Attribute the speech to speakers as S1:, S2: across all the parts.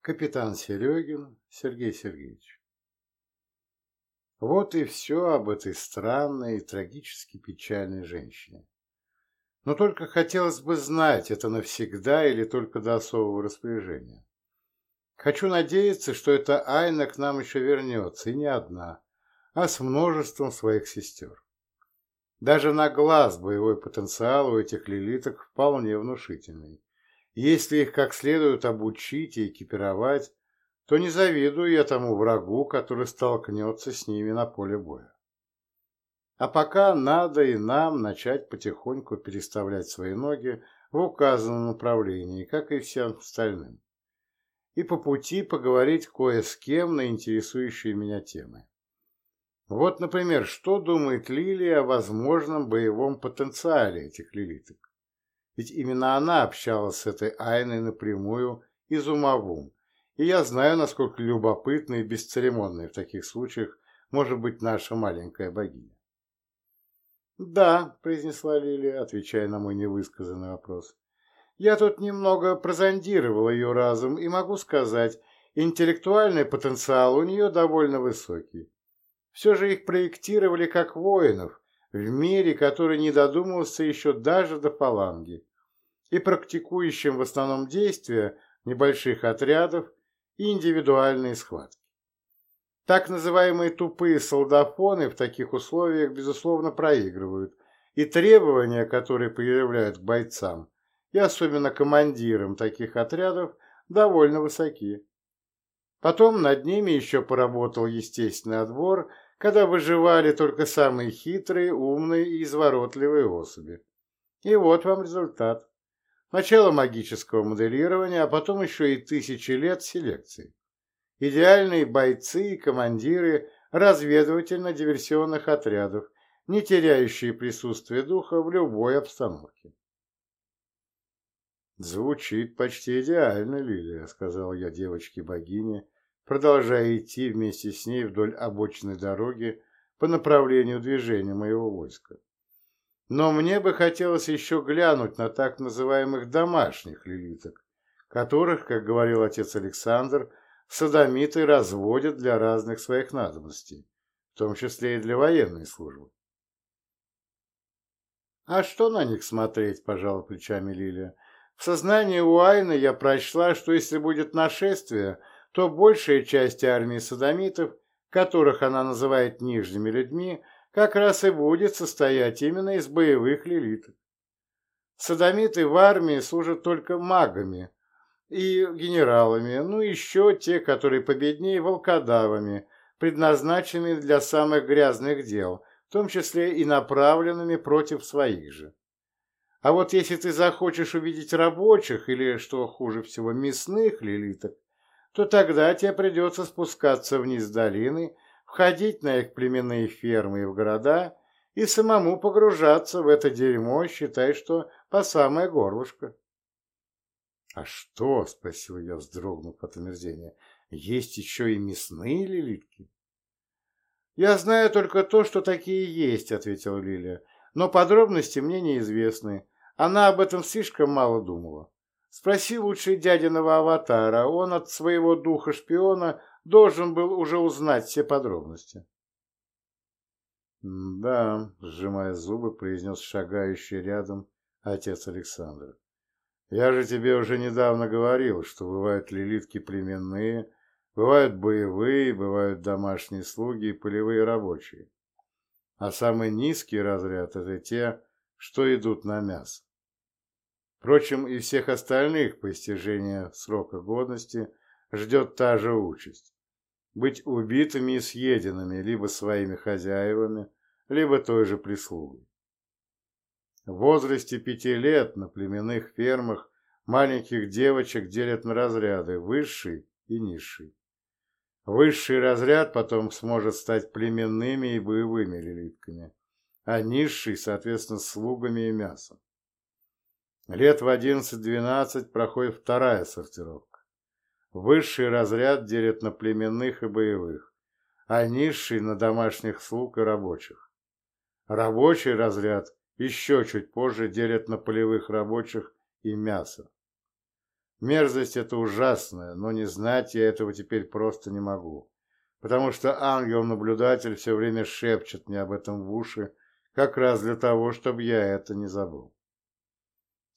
S1: Капитан Серегин Сергей Сергеевич. Вот и все об этой странной и трагически печальной женщине. Но только хотелось бы знать, это навсегда или только до особого распоряжения. Хочу надеяться, что эта Айна к нам еще вернется, и не одна, а с множеством своих сестер. Даже на глаз боевой потенциал у этих лилиток вполне внушительный. Если их как следует обучить и экипировать, то не завидую я тому врагу, который столкнется с ними на поле боя. А пока надо и нам начать потихоньку переставлять свои ноги в указанном направлении, как и всем остальным. И по пути поговорить кое с кем на интересующие меня темы. Вот, например, что думает Лилия о возможном боевом потенциале этих лилиток? Ведь именно она общалась с этой Айной напрямую из умовум, и я знаю, насколько любопытной и бесцеремонной в таких случаях может быть наша маленькая богиня. «Да», — произнесла Лилия, отвечая на мой невысказанный вопрос. «Я тут немного прозондировала ее разум и могу сказать, интеллектуальный потенциал у нее довольно высокий. Все же их проектировали как воинов в мире, который не додумался еще даже до фаланги, и практикующим в основном действия небольших отрядов и индивидуальные схватки. Так называемые тупые солдафоны в таких условиях, безусловно, проигрывают, и требования, которые предъявляют к бойцам, и особенно командирам таких отрядов, довольно высоки. Потом над ними еще поработал естественный отбор – когда выживали только самые хитрые, умные и изворотливые особи. И вот вам результат. Начало магического моделирования, а потом еще и тысячи лет селекции. Идеальные бойцы и командиры разведывательно-диверсионных отрядов, не теряющие присутствие духа в любой обстановке. «Звучит почти идеально, Лилия», — сказал я девочке-богине, продолжая идти вместе с ней вдоль обочины дороги по направлению движения моего войска. Но мне бы хотелось еще глянуть на так называемых домашних лилиток, которых, как говорил отец Александр, садомиты разводят для разных своих надобностей, в том числе и для военной службы. «А что на них смотреть?» – пожала плечами Лилия. «В сознании у Айны я прочла, что если будет нашествие – то большая часть армии садомитов, которых она называет нижними людьми, как раз и будет состоять именно из боевых лилитов. Садомиты в армии служат только магами и генералами, ну еще те, которые победнее волкодавами, предназначенные для самых грязных дел, в том числе и направленными против своих же. А вот если ты захочешь увидеть рабочих или, что хуже всего, мясных лилиток, то тогда тебе придется спускаться вниз долины, входить на их племенные фермы и в города и самому погружаться в это дерьмо, считай, что по самое горлышко. — А что? — спросил я, вздрогнув от омерзения. — Есть еще и мясные лилитки? — Я знаю только то, что такие есть, — ответила Лилия. — Но подробности мне неизвестны. Она об этом слишком мало думала. Спроси лучше дядиного аватара, он от своего духа-шпиона должен был уже узнать все подробности. «Да», — сжимая зубы, произнес шагающий рядом отец Александра. «Я же тебе уже недавно говорил, что бывают лилитки племенные, бывают боевые, бывают домашние слуги и полевые рабочие. А самый низкий разряд — это те, что идут на мясо. Впрочем, и всех остальных по истяжению срока годности ждет та же участь – быть убитыми и съеденными либо своими хозяевами, либо той же прислугой. В возрасте пяти лет на племенных фермах маленьких девочек делят на разряды – высший и низший. Высший разряд потом сможет стать племенными и боевыми лилитками, а низший, соответственно, слугами и мясом. Лет в 11-12 проходит вторая сортировка. Высший разряд делят на племенных и боевых, а низший на домашних слуг и рабочих. Рабочий разряд еще чуть позже делят на полевых рабочих и мясо. Мерзость это ужасная, но не знать я этого теперь просто не могу, потому что ангел-наблюдатель все время шепчет мне об этом в уши, как раз для того, чтобы я это не забыл.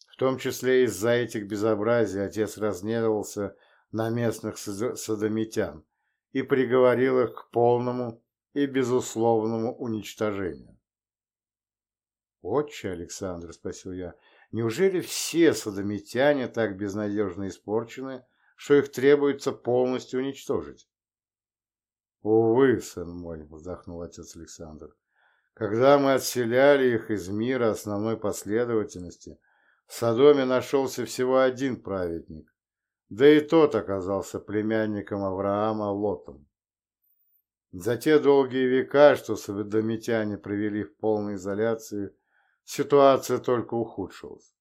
S1: В том числе из-за этих безобразий отец разневался на местных садомитян и приговорил их к полному и безусловному уничтожению. «Отче Александр», — спросил я, — «неужели все садомитяне так безнадежно испорчены, что их требуется полностью уничтожить?» «Увы, сын мой», — вздохнул отец Александр, — «когда мы отселяли их из мира основной последовательности, в Содоме нашелся всего один праведник, да и тот оказался племянником Авраама Лотом. За те долгие века, что содомитяне провели в полной изоляции, ситуация только ухудшилась.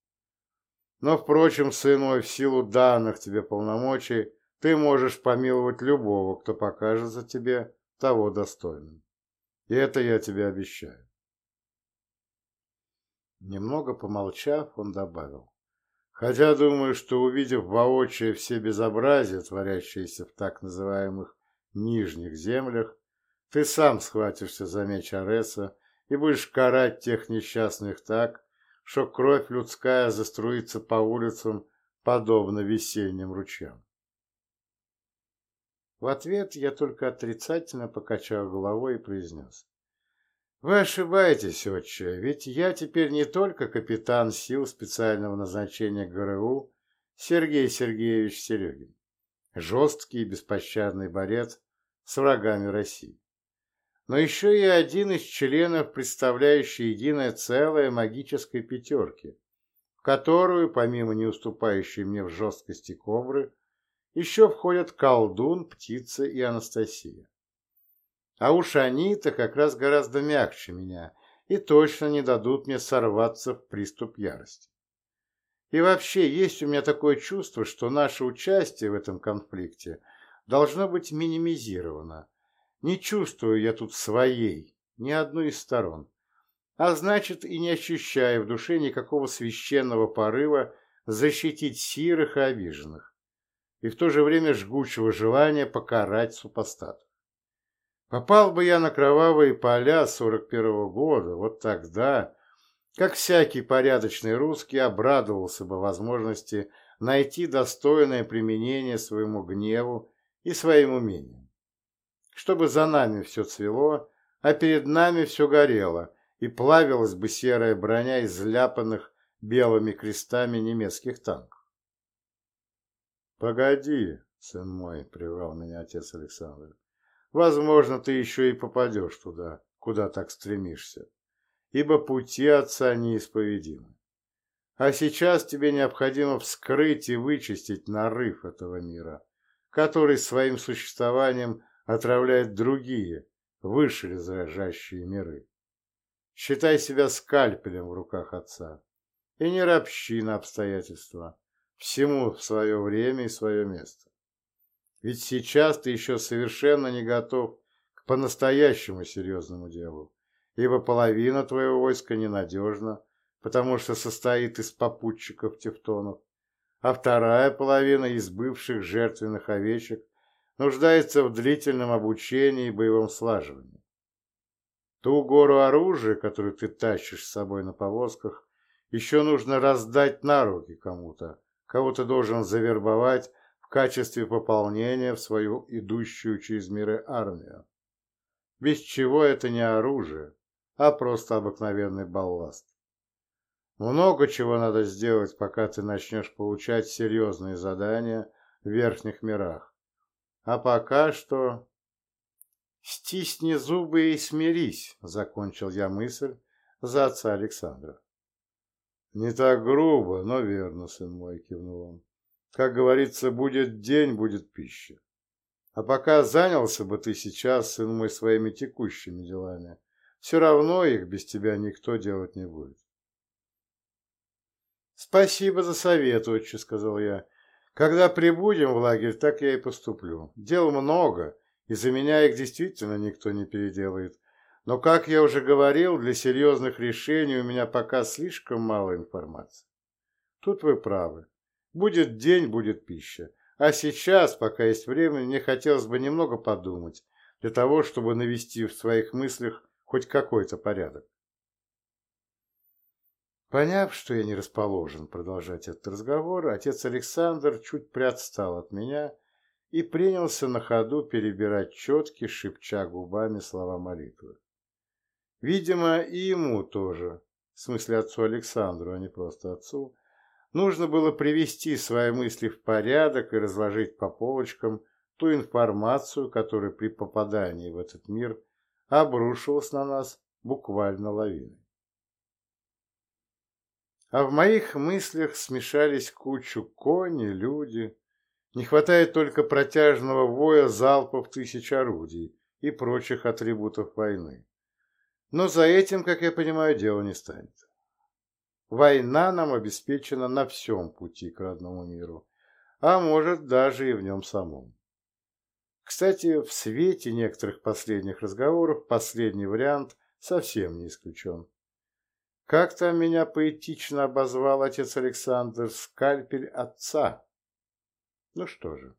S1: Но, впрочем, сын мой, в силу данных тебе полномочий, ты можешь помиловать любого, кто покажется тебе того достойным. И это я тебе обещаю. Немного помолчав, он добавил. Хотя думаю, что увидев воочию все безобразия, творящиеся в так называемых нижних землях, ты сам схватишься за меч Ареса и будешь карать тех несчастных так, что кровь людская заструится по улицам, подобно весенним ручьям. В ответ я только отрицательно покачал головой и произнес. «Вы ошибаетесь, отче, ведь я теперь не только капитан сил специального назначения ГРУ Сергей Сергеевич Серегин, жесткий и беспощадный борец с врагами России но еще и один из членов, представляющий единое целое магической пятерки, в которую, помимо не уступающей мне в жесткости кобры, еще входят колдун, птица и Анастасия. А уж они-то как раз гораздо мягче меня и точно не дадут мне сорваться в приступ ярости. И вообще есть у меня такое чувство, что наше участие в этом конфликте должно быть минимизировано, не чувствую я тут своей, ни одной из сторон, а значит и не ощущаю в душе никакого священного порыва защитить сирых и обиженных, и в то же время жгучего желания покарать супостатов. Попал бы я на кровавые поля сорок первого года, вот тогда, как всякий порядочный русский, обрадовался бы возможности найти достойное применение своему гневу и своим умениям чтобы за нами все цвело, а перед нами все горело, и плавилась бы серая броня из ляпанных белыми крестами немецких танков. «Погоди, сын мой», — прервал меня отец Александр, — «возможно, ты еще и попадешь туда, куда так стремишься, ибо пути отца неисповедимы. А сейчас тебе необходимо вскрыть и вычистить нарыв этого мира, который своим существованием отравляет другие, выше лежащие миры. Считай себя скальпелем в руках отца и не ропщи на обстоятельства, всему в свое время и свое место. Ведь сейчас ты еще совершенно не готов к по-настоящему серьезному делу, ибо половина твоего войска ненадежна, потому что состоит из попутчиков тевтонов, а вторая половина из бывших жертвенных овечек нуждается в длительном обучении и боевом слаживании. Ту гору оружия, которую ты тащишь с собой на повозках, еще нужно раздать на руки кому-то, кого ты должен завербовать качестве пополнения в свою идущую через миры армию. Без чего это не оружие, а просто обыкновенный балласт. Много чего надо сделать, пока ты начнешь получать серьезные задания в верхних мирах. А пока что... «Стисни зубы и смирись», — закончил я мысль за отца Александра. «Не так грубо, но верно, сын мой», — кивнул он. «Как говорится, будет день, будет пища. А пока занялся бы ты сейчас, сын мой, своими текущими делами, все равно их без тебя никто делать не будет». «Спасибо за совет, отче», — сказал я. Когда прибудем в лагерь, так я и поступлю. Дел много, и за меня их действительно никто не переделает. Но, как я уже говорил, для серьезных решений у меня пока слишком мало информации. Тут вы правы. Будет день, будет пища. А сейчас, пока есть время, мне хотелось бы немного подумать, для того, чтобы навести в своих мыслях хоть какой-то порядок. Поняв, что я не расположен продолжать этот разговор, отец Александр чуть приотстал от меня и принялся на ходу перебирать четки, шепча губами слова молитвы. Видимо, и ему тоже, в смысле отцу Александру, а не просто отцу, нужно было привести свои мысли в порядок и разложить по полочкам ту информацию, которая при попадании в этот мир обрушилась на нас буквально лавиной. А в моих мыслях смешались кучу кони, люди. Не хватает только протяжного воя залпов тысяч орудий и прочих атрибутов войны. Но за этим, как я понимаю, дело не станет. Война нам обеспечена на всем пути к родному миру, а может даже и в нем самом. Кстати, в свете некоторых последних разговоров последний вариант совсем не исключен. Как там меня поэтично обозвал отец Александр скальпель отца? Ну что же,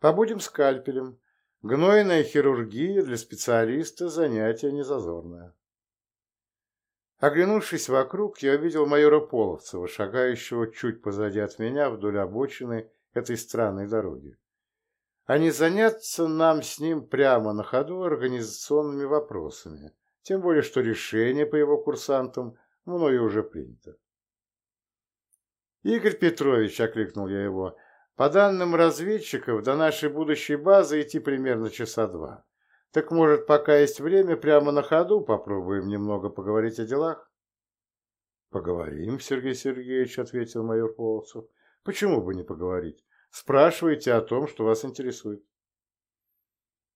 S1: побудем скальпелем, Гнойная хирургия для специалиста занятие незазорное. Оглянувшись вокруг, я увидел майора Половцева, шагающего чуть позади от меня вдоль обочины этой странной дороги. А не заняться нам с ним прямо на ходу организационными вопросами, тем более что решение по его курсантам мною уже принято. «Игорь Петрович», — окликнул я его, — по данным разведчиков, до нашей будущей базы идти примерно часа два. Так может, пока есть время, прямо на ходу попробуем немного поговорить о делах? Поговорим, Сергей Сергеевич, ответил майор Полосов. Почему бы не поговорить? Спрашивайте о том, что вас интересует.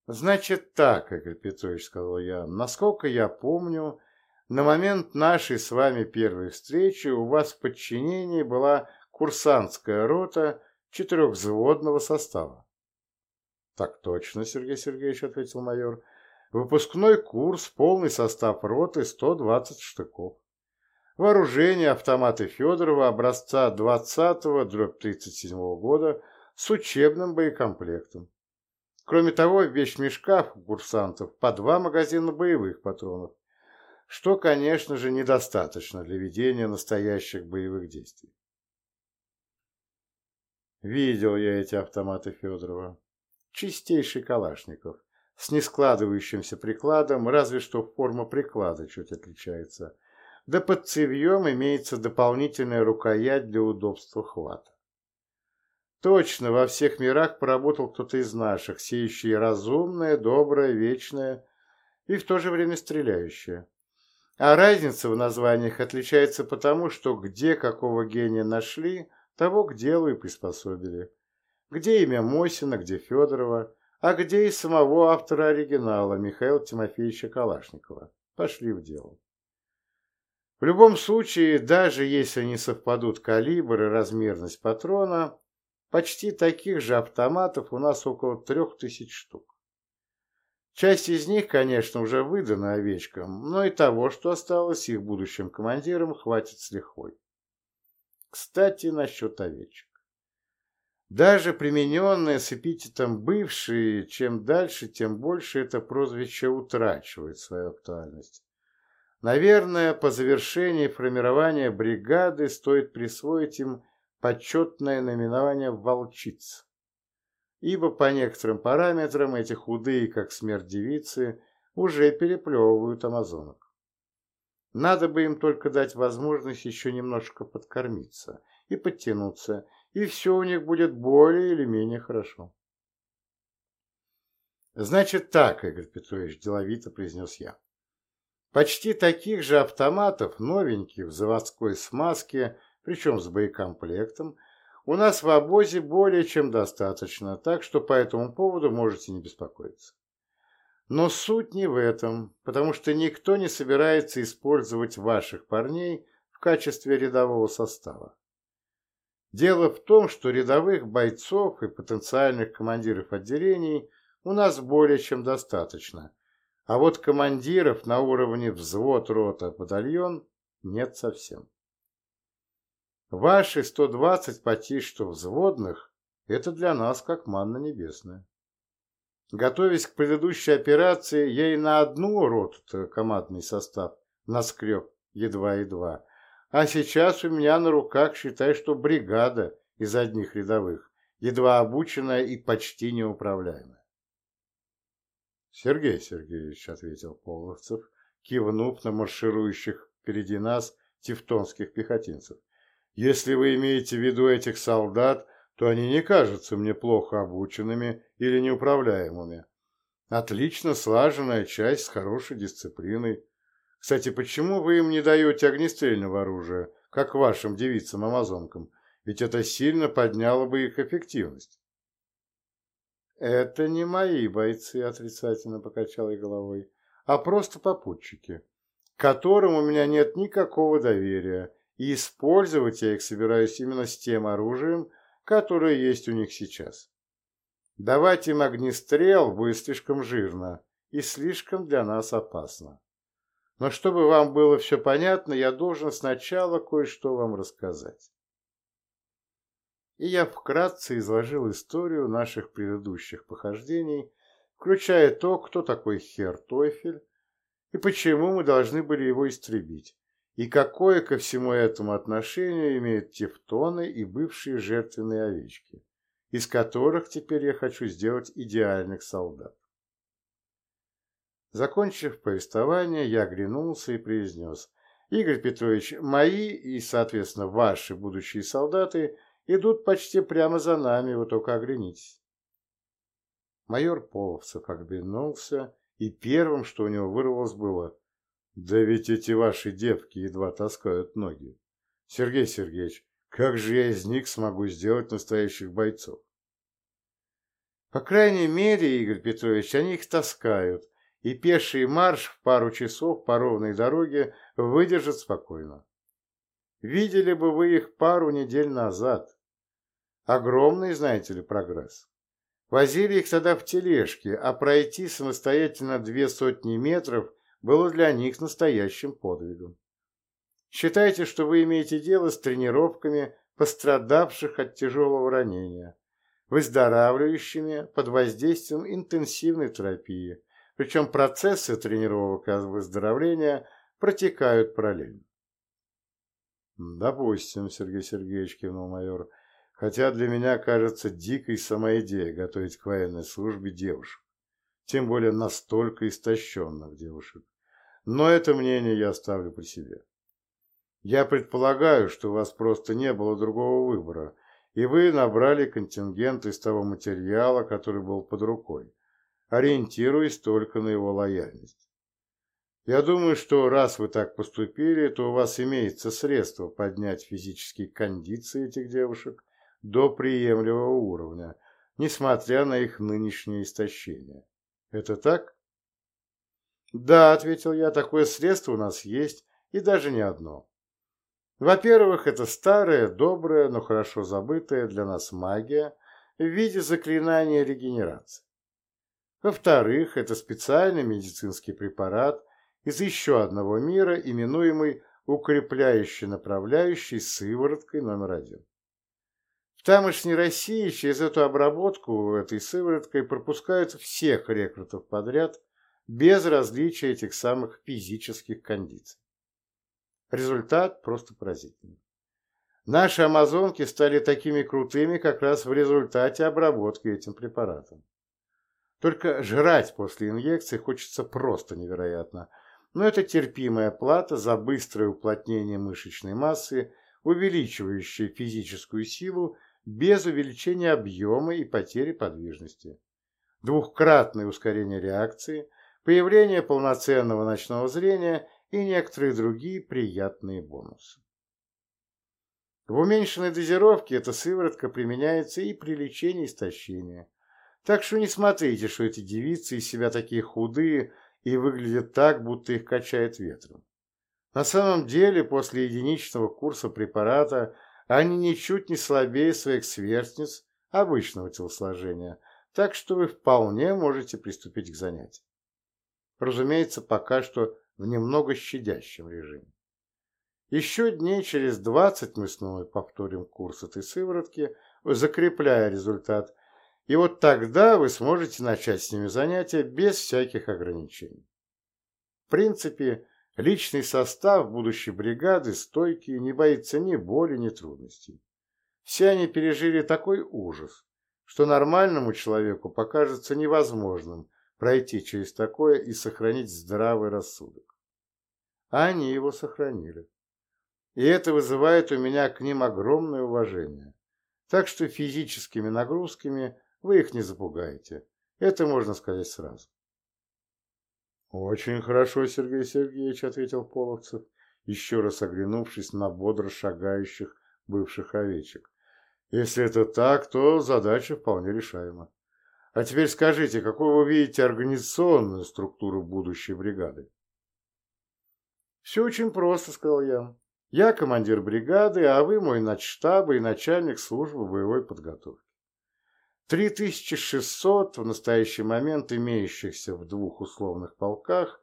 S1: Значит так, Игорь Петрович, сказал я, насколько я помню, на момент нашей с вами первой встречи у вас в подчинении была курсантская рота четырехвзводного состава. Так точно, Сергей Сергеевич, ответил майор. Выпускной курс, полный состав роты, 120 штыков. Вооружение автоматы Федорова образца 20-го, дробь 37 -го года с учебным боекомплектом. Кроме того, в вещмешках у курсантов по два магазина боевых патронов, что, конечно же, недостаточно для ведения настоящих боевых действий. Видел я эти автоматы Федорова. Чистейший Калашников, с нескладывающимся прикладом, разве что форма приклада чуть отличается. Да под цевьем имеется дополнительная рукоять для удобства хвата. Точно, во всех мирах поработал кто-то из наших, сеющий разумное, доброе, вечное и в то же время стреляющее. А разница в названиях отличается потому, что где какого гения нашли – того к делу и приспособили. Где имя Мосина, где Федорова, а где и самого автора оригинала Михаила Тимофеевича Калашникова. Пошли в дело. В любом случае, даже если не совпадут калибр и размерность патрона, почти таких же автоматов у нас около трех тысяч штук. Часть из них, конечно, уже выдана овечкам, но и того, что осталось их будущим командирам, хватит с лихвой. Кстати, насчет овечек. Даже примененное с эпитетом «бывшие», чем дальше, тем больше это прозвище утрачивает свою актуальность. Наверное, по завершении формирования бригады стоит присвоить им почетное наименование «волчиц». Ибо по некоторым параметрам эти худые, как смерть девицы, уже переплевывают амазонок. Надо бы им только дать возможность еще немножко подкормиться и подтянуться, и все у них будет более или менее хорошо. «Значит так, Игорь Петрович, деловито произнес я. Почти таких же автоматов, новеньких, в заводской смазке, причем с боекомплектом, у нас в обозе более чем достаточно, так что по этому поводу можете не беспокоиться. Но суть не в этом, потому что никто не собирается использовать ваших парней в качестве рядового состава. Дело в том, что рядовых бойцов и потенциальных командиров отделений у нас более чем достаточно, а вот командиров на уровне взвод, рота, батальон нет совсем. Ваши 120 почти что взводных – это для нас как манна небесная. Готовясь к предыдущей операции, я и на одну роту командный состав наскреб едва-едва, а сейчас у меня на руках, считай, что бригада из одних рядовых, едва обученная и почти неуправляемая. Сергей Сергеевич, — ответил Половцев, кивнув на марширующих впереди нас тевтонских пехотинцев, — если вы имеете в виду этих солдат, то они не кажутся мне плохо обученными или неуправляемыми. Отлично слаженная часть с хорошей дисциплиной. Кстати, почему вы им не даете огнестрельного оружия, как вашим девицам-амазонкам? Ведь это сильно подняло бы их эффективность. «Это не мои бойцы», — отрицательно покачал я головой, «а просто попутчики, к которым у меня нет никакого доверия, и использовать я их собираюсь именно с тем оружием, которое есть у них сейчас. Давать им огнестрел будет слишком жирно и слишком для нас опасно. Но чтобы вам было все понятно, я должен сначала кое-что вам рассказать. И я вкратце изложил историю наших предыдущих похождений, включая то, кто такой Хер Тойфель и почему мы должны были его истребить, и какое ко всему этому отношение имеют тевтоны и бывшие жертвенные овечки, из которых теперь я хочу сделать идеальных солдат. Закончив повествование, я оглянулся и произнес, «Игорь Петрович, мои и, соответственно, ваши будущие солдаты идут почти прямо за нами, вы только оглянитесь». Майор Половцев оглянулся, и первым, что у него вырвалось, было да ведь эти ваши девки едва таскают ноги. Сергей Сергеевич, как же я из них смогу сделать настоящих бойцов? По крайней мере, Игорь Петрович, они их таскают, и пеший марш в пару часов по ровной дороге выдержат спокойно. Видели бы вы их пару недель назад. Огромный, знаете ли, прогресс. Возили их тогда в тележке, а пройти самостоятельно две сотни метров – было для них настоящим подвигом. Считайте, что вы имеете дело с тренировками пострадавших от тяжелого ранения, выздоравливающими под воздействием интенсивной терапии, причем процессы тренировок выздоровления протекают параллельно. «Допустим», — Сергей Сергеевич кивнул майор, «хотя для меня кажется дикой сама идея готовить к военной службе девушек, тем более настолько истощенных девушек. Но это мнение я оставлю при себе. Я предполагаю, что у вас просто не было другого выбора, и вы набрали контингент из того материала, который был под рукой, ориентируясь только на его лояльность. Я думаю, что раз вы так поступили, то у вас имеется средство поднять физические кондиции этих девушек до приемлемого уровня, несмотря на их нынешнее истощение. Это так? «Да», — ответил я, — «такое средство у нас есть, и даже не одно. Во-первых, это старая, добрая, но хорошо забытая для нас магия в виде заклинания регенерации. Во-вторых, это специальный медицинский препарат из еще одного мира, именуемый укрепляющий направляющий сывороткой номер один. В тамошней России через эту обработку этой сывороткой пропускают всех рекрутов подряд – без различия этих самых физических кондиций. Результат просто поразительный. Наши амазонки стали такими крутыми как раз в результате обработки этим препаратом. Только жрать после инъекции хочется просто невероятно, но это терпимая плата за быстрое уплотнение мышечной массы, увеличивающее физическую силу без увеличения объема и потери подвижности. Двухкратное ускорение реакции, появление полноценного ночного зрения и некоторые другие приятные бонусы. В уменьшенной дозировке эта сыворотка применяется и при лечении истощения. Так что не смотрите, что эти девицы из себя такие худые и выглядят так, будто их качает ветром. На самом деле, после единичного курса препарата они ничуть не слабее своих сверстниц обычного телосложения, так что вы вполне можете приступить к занятиям. Разумеется, пока что в немного щадящем режиме. Еще дней через двадцать мы снова повторим курс этой сыворотки, закрепляя результат, и вот тогда вы сможете начать с ними занятия без всяких ограничений. В принципе, личный состав будущей бригады стойкий, не боится ни боли, ни трудностей. Все они пережили такой ужас, что нормальному человеку покажется невозможным пройти через такое и сохранить здравый рассудок. А они его сохранили. И это вызывает у меня к ним огромное уважение. Так что физическими нагрузками вы их не запугаете. Это можно сказать сразу. «Очень хорошо, Сергей Сергеевич», — ответил Половцев, еще раз оглянувшись на бодро шагающих бывших овечек. «Если это так, то задача вполне решаема. А теперь скажите, какую вы видите организационную структуру будущей бригады?» «Все очень просто», — сказал я. Я командир бригады, а вы мой начштаба и начальник службы боевой подготовки. 3600 в настоящий момент имеющихся в двух условных полках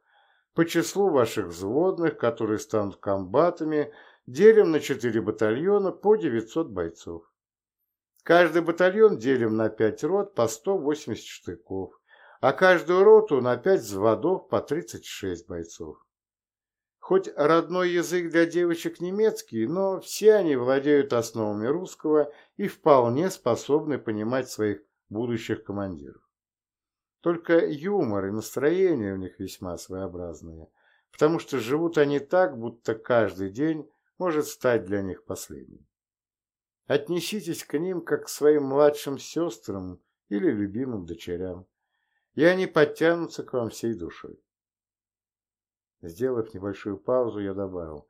S1: по числу ваших взводных, которые станут комбатами, делим на 4 батальона по 900 бойцов. Каждый батальон делим на 5 рот по 180 штыков, а каждую роту на 5 взводов по 36 бойцов. Хоть родной язык для девочек немецкий, но все они владеют основами русского и вполне способны понимать своих будущих командиров. Только юмор и настроение у них весьма своеобразные, потому что живут они так, будто каждый день может стать для них последним. Отнеситесь к ним как к своим младшим сестрам или любимым дочерям, и они подтянутся к вам всей душой. Сделав небольшую паузу, я добавил.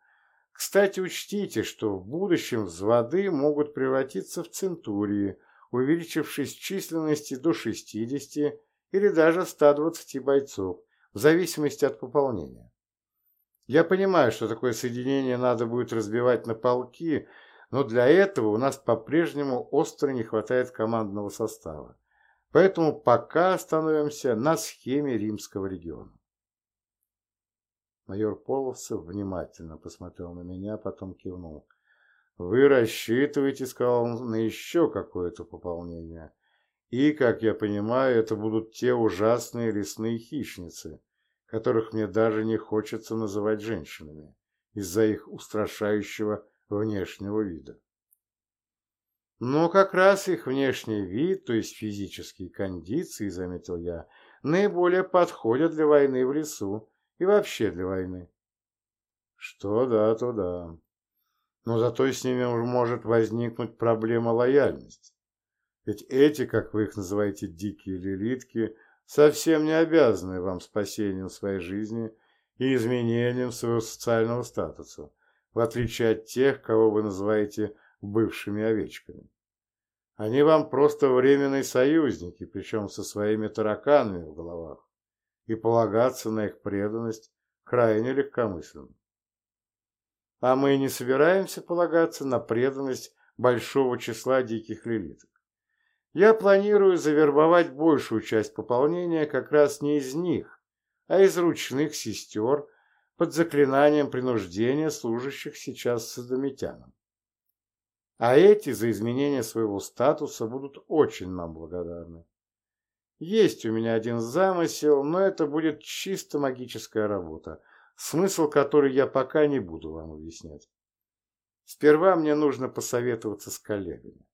S1: Кстати, учтите, что в будущем взводы могут превратиться в центурии, увеличившись в численности до 60 или даже 120 бойцов, в зависимости от пополнения. Я понимаю, что такое соединение надо будет разбивать на полки, но для этого у нас по-прежнему остро не хватает командного состава. Поэтому пока остановимся на схеме Римского региона. Майор Половцев внимательно посмотрел на меня, потом кивнул. «Вы рассчитываете, — сказал он, — на еще какое-то пополнение. И, как я понимаю, это будут те ужасные лесные хищницы, которых мне даже не хочется называть женщинами из-за их устрашающего внешнего вида. Но как раз их внешний вид, то есть физические кондиции, заметил я, наиболее подходят для войны в лесу, и вообще для войны. Что да, то да. Но зато с ними может возникнуть проблема лояльности. Ведь эти, как вы их называете, дикие лилитки, совсем не обязаны вам спасением своей жизни и изменением своего социального статуса, в отличие от тех, кого вы называете бывшими овечками. Они вам просто временные союзники, причем со своими тараканами в головах и полагаться на их преданность крайне легкомысленно. А мы не собираемся полагаться на преданность большого числа диких лилиток. Я планирую завербовать большую часть пополнения как раз не из них, а из ручных сестер под заклинанием принуждения служащих сейчас садомитянам. А эти за изменение своего статуса будут очень нам благодарны. Есть у меня один замысел, но это будет чисто магическая работа, смысл которой я пока не буду вам объяснять. Сперва мне нужно посоветоваться с коллегами.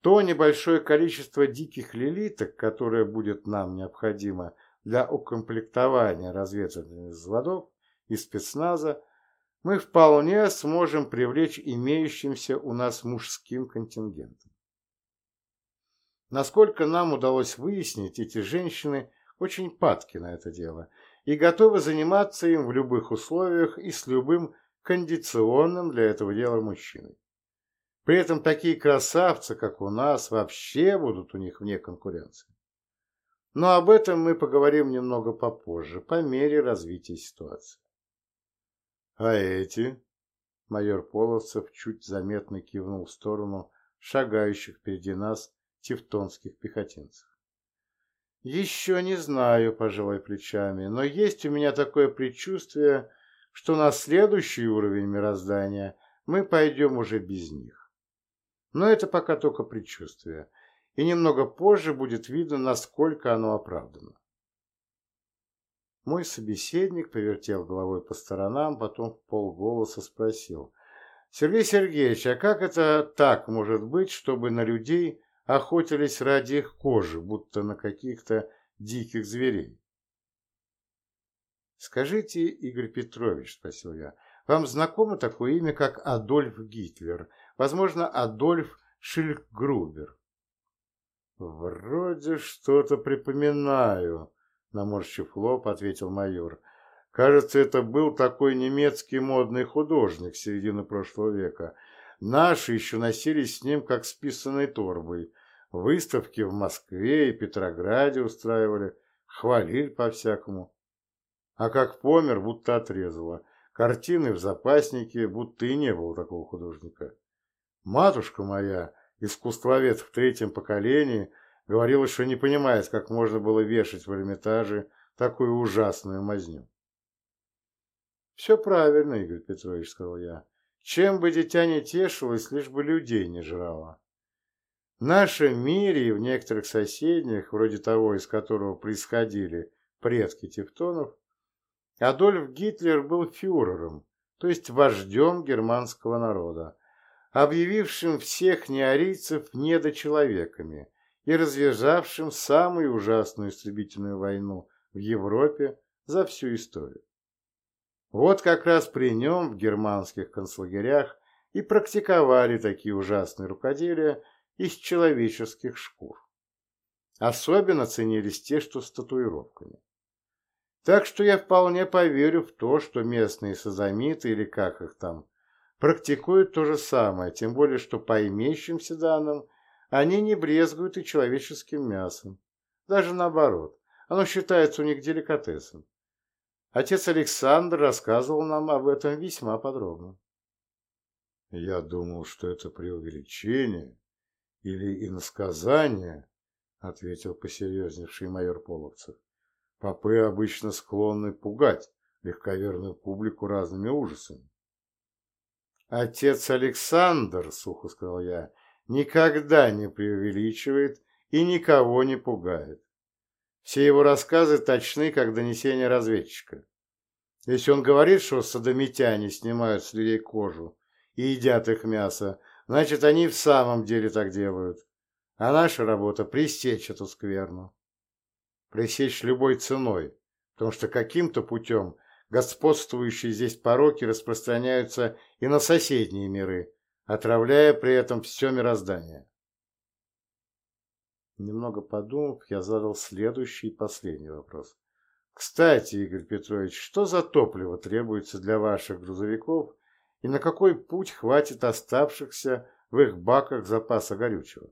S1: То небольшое количество диких лилиток, которое будет нам необходимо для укомплектования разведывательных взводов и спецназа, мы вполне сможем привлечь имеющимся у нас мужским контингентом. Насколько нам удалось выяснить, эти женщины очень падки на это дело и готовы заниматься им в любых условиях и с любым кондиционным для этого дела мужчиной. При этом такие красавцы, как у нас, вообще будут у них вне конкуренции. Но об этом мы поговорим немного попозже, по мере развития ситуации. А эти? Майор Половцев чуть заметно кивнул в сторону шагающих впереди нас тевтонских пехотинцев. Еще не знаю, пожалуй, плечами, но есть у меня такое предчувствие, что на следующий уровень мироздания мы пойдем уже без них. Но это пока только предчувствие, и немного позже будет видно, насколько оно оправдано. Мой собеседник повертел головой по сторонам, потом в полголоса спросил. «Сергей Сергеевич, а как это так может быть, чтобы на людей охотились ради их кожи, будто на каких-то диких зверей?» «Скажите, Игорь Петрович, — спросил я, — вам знакомо такое имя, как Адольф Гитлер? Возможно, Адольф Шильгрубер?» «Вроде что-то припоминаю», — наморщив лоб, ответил майор. «Кажется, это был такой немецкий модный художник середины прошлого века. Наши еще носились с ним, как с торбой. Выставки в Москве и Петрограде устраивали, хвалили по-всякому. А как помер, будто отрезало. Картины в запаснике, будто и не было такого художника. Матушка моя, искусствовед в третьем поколении, говорила, что не понимает, как можно было вешать в Эрмитаже такую ужасную мазню. «Все правильно, Игорь Петрович», — сказал я. «Чем бы дитя не тешилось, лишь бы людей не жрало. В нашем мире и в некоторых соседних, вроде того, из которого происходили предки тевтонов, Адольф Гитлер был фюрером, то есть вождем германского народа, объявившим всех неарийцев недочеловеками и развязавшим самую ужасную истребительную войну в Европе за всю историю. Вот как раз при нем в германских концлагерях и практиковали такие ужасные рукоделия из человеческих шкур. Особенно ценились те, что с татуировками. Так что я вполне поверю в то, что местные сазамиты, или как их там, практикуют то же самое, тем более, что по имеющимся данным они не брезгуют и человеческим мясом. Даже наоборот, оно считается у них деликатесом. Отец Александр рассказывал нам об этом весьма подробно. Я думал, что это преувеличение или иносказание, ответил посерьезневший майор Половцев. Попы обычно склонны пугать легковерную публику разными ужасами. «Отец Александр, — сухо сказал я, — никогда не преувеличивает и никого не пугает. Все его рассказы точны, как донесение разведчика. Если он говорит, что садомитяне снимают с людей кожу и едят их мясо, значит, они в самом деле так делают. А наша работа — пресечь эту скверну пресечь любой ценой, потому что каким-то путем господствующие здесь пороки распространяются и на соседние миры, отравляя при этом все мироздание. Немного подумав, я задал следующий и последний вопрос. Кстати, Игорь Петрович, что за топливо требуется для ваших грузовиков и на какой путь хватит оставшихся в их баках запаса горючего?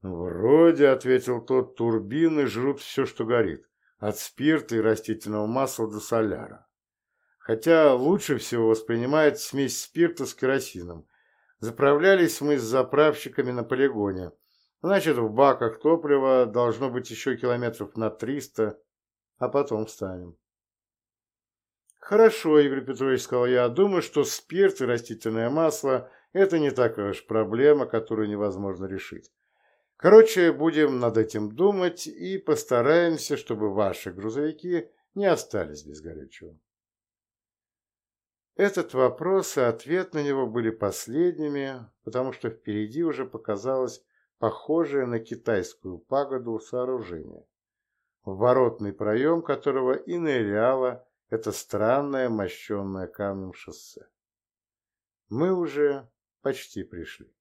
S1: «Вроде», — ответил тот, — «турбины жрут все, что горит, от спирта и растительного масла до соляра. Хотя лучше всего воспринимает смесь спирта с керосином. Заправлялись мы с заправщиками на полигоне. Значит, в баках топлива должно быть еще километров на триста, а потом встанем». «Хорошо, Игорь Петрович», — сказал я, — «думаю, что спирт и растительное масло — это не такая уж проблема, которую невозможно решить. Короче, будем над этим думать и постараемся, чтобы ваши грузовики не остались без горючего. Этот вопрос и ответ на него были последними, потому что впереди уже показалось похожее на китайскую пагоду сооружение, в воротный проем которого и ныряло это странное мощенное камнем шоссе. Мы уже почти пришли.